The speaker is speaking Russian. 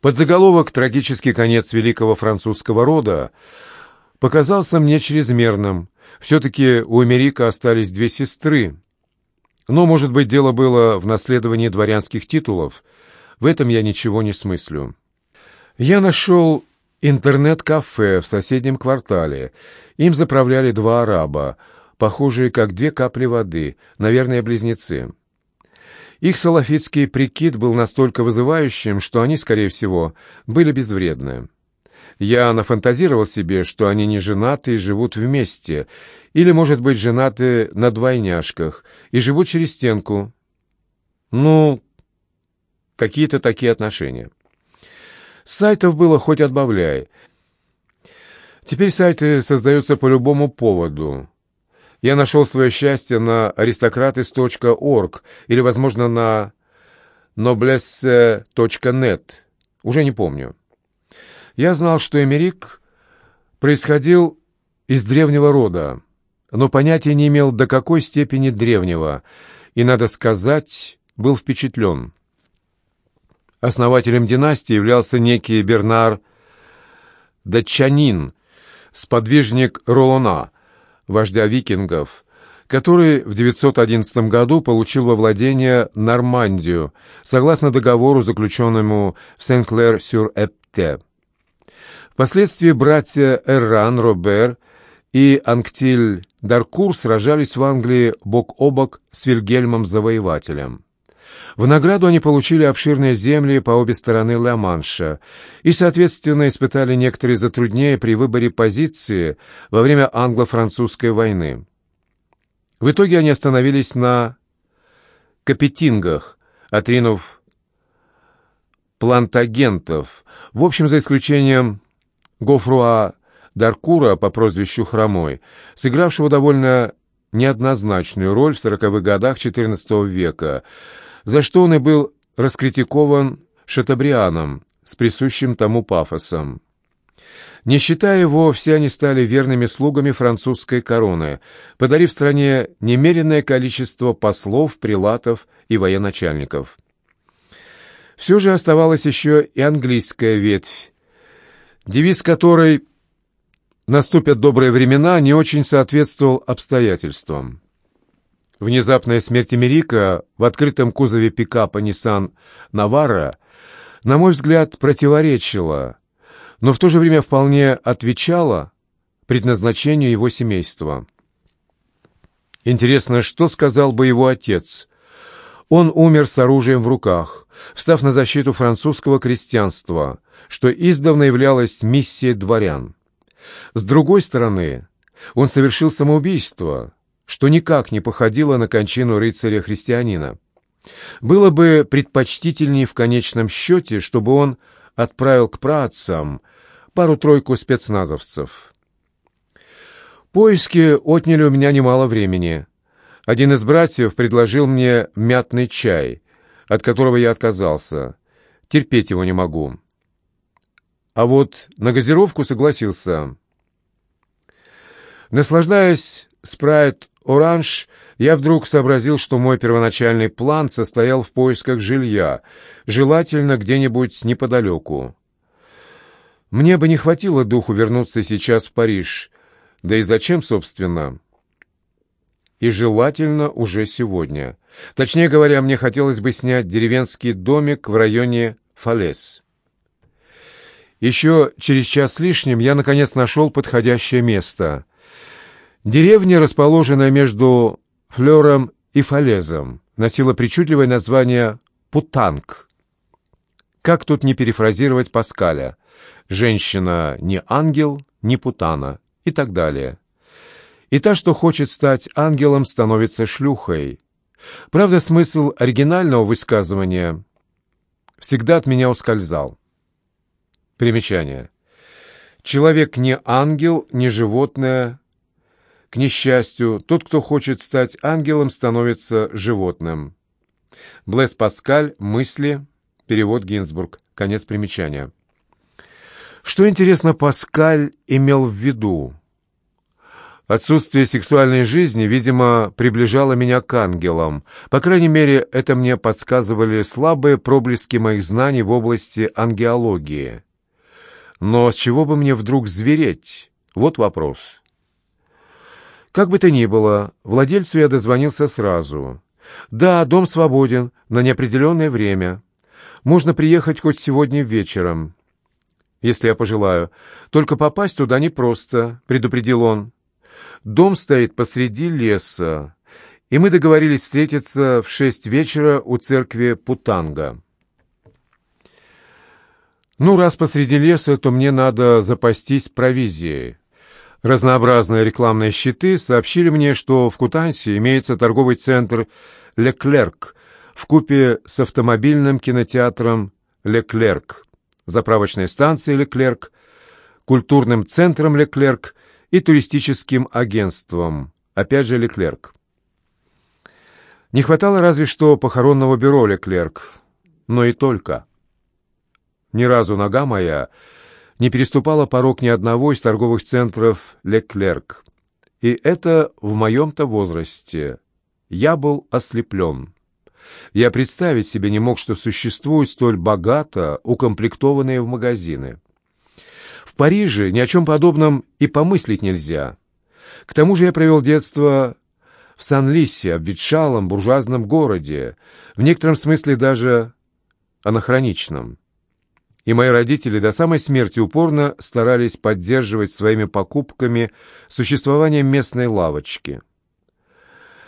Подзаголовок «Трагический конец великого французского рода» показался мне чрезмерным. Все-таки у Америка остались две сестры. Но, может быть, дело было в наследовании дворянских титулов. В этом я ничего не смыслю. Я нашел интернет-кафе в соседнем квартале. Им заправляли два араба, похожие как две капли воды, наверное, близнецы. Их салафитский прикид был настолько вызывающим, что они, скорее всего, были безвредны. Я нафантазировал себе, что они не женаты и живут вместе, или, может быть, женаты на двойняшках и живут через стенку. Ну, какие-то такие отношения. Сайтов было хоть отбавляй. Теперь сайты создаются по любому поводу. Я нашел свое счастье на aristocratis.org или, возможно, на noblesse.net. Уже не помню. Я знал, что Эмерик происходил из древнего рода, но понятия не имел, до какой степени древнего, и, надо сказать, был впечатлен. Основателем династии являлся некий Бернар Датчанин, сподвижник Ролона, вождя викингов, который в 911 году получил во владение Нормандию, согласно договору, заключенному в Сен-Клер-сюр-Эпте. Впоследствии братья Эрран, Робер и Анктиль Даркур сражались в Англии бок о бок с Вильгельмом Завоевателем. В награду они получили обширные земли по обе стороны Ла-Манша и, соответственно, испытали некоторые затруднения при выборе позиции во время англо-французской войны. В итоге они остановились на Капетингах, отринув плантагентов, в общем, за исключением Гофруа Даркура по прозвищу Хромой, сыгравшего довольно неоднозначную роль в сороковых годах XIV века – за что он и был раскритикован Шатабрианом с присущим тому пафосом. Не считая его, все они стали верными слугами французской короны, подарив стране немеренное количество послов, прилатов и военачальников. Все же оставалась еще и английская ветвь, девиз которой «наступят добрые времена» не очень соответствовал обстоятельствам. Внезапная смерть Америка в открытом кузове пикапа Nissan Navara, на мой взгляд, противоречила, но в то же время вполне отвечала предназначению его семейства. Интересно, что сказал бы его отец? Он умер с оружием в руках, встав на защиту французского крестьянства, что издавна являлось миссией дворян. С другой стороны, он совершил самоубийство – что никак не походило на кончину рыцаря-христианина. Было бы предпочтительнее в конечном счете, чтобы он отправил к праотцам пару-тройку спецназовцев. Поиски отняли у меня немало времени. Один из братьев предложил мне мятный чай, от которого я отказался. Терпеть его не могу. А вот на газировку согласился. Наслаждаясь спрайт «Оранж», я вдруг сообразил, что мой первоначальный план состоял в поисках жилья, желательно где-нибудь неподалеку. Мне бы не хватило духу вернуться сейчас в Париж. Да и зачем, собственно? И желательно уже сегодня. Точнее говоря, мне хотелось бы снять деревенский домик в районе Фалес. Еще через час с лишним я, наконец, нашел подходящее место — Деревня, расположенная между Флером и Фалезом, носила причудливое название Путанг. Как тут не перефразировать Паскаля? Женщина не ангел, не путана и так далее. И та, что хочет стать ангелом, становится шлюхой. Правда, смысл оригинального высказывания всегда от меня ускользал. Примечание. Человек не ангел, не животное, к несчастью, тот, кто хочет стать ангелом, становится животным. Блэс Паскаль, мысли, перевод Гинзбург, конец примечания. Что интересно, Паскаль имел в виду? Отсутствие сексуальной жизни, видимо, приближало меня к ангелам. По крайней мере, это мне подсказывали слабые проблески моих знаний в области ангеологии. Но с чего бы мне вдруг звереть? Вот вопрос. Как бы то ни было, владельцу я дозвонился сразу. «Да, дом свободен на неопределенное время. Можно приехать хоть сегодня вечером, если я пожелаю. Только попасть туда непросто», — предупредил он. «Дом стоит посреди леса, и мы договорились встретиться в шесть вечера у церкви Путанга». «Ну, раз посреди леса, то мне надо запастись провизией». Разнообразные рекламные щиты сообщили мне, что в Кутансе имеется торговый центр «Леклерк» в купе с автомобильным кинотеатром «Леклерк», заправочной станцией «Леклерк», культурным центром «Леклерк» и туристическим агентством, опять же «Леклерк». Не хватало разве что похоронного бюро «Леклерк», но и только. Ни разу нога моя не переступала порог ни одного из торговых центров «Леклерк». И это в моем-то возрасте. Я был ослеплен. Я представить себе не мог, что существуют столь богато укомплектованные в магазины. В Париже ни о чем подобном и помыслить нельзя. К тому же я провел детство в Сан-Лисе, обветшалом буржуазном городе, в некотором смысле даже анахроничном и мои родители до самой смерти упорно старались поддерживать своими покупками существование местной лавочки –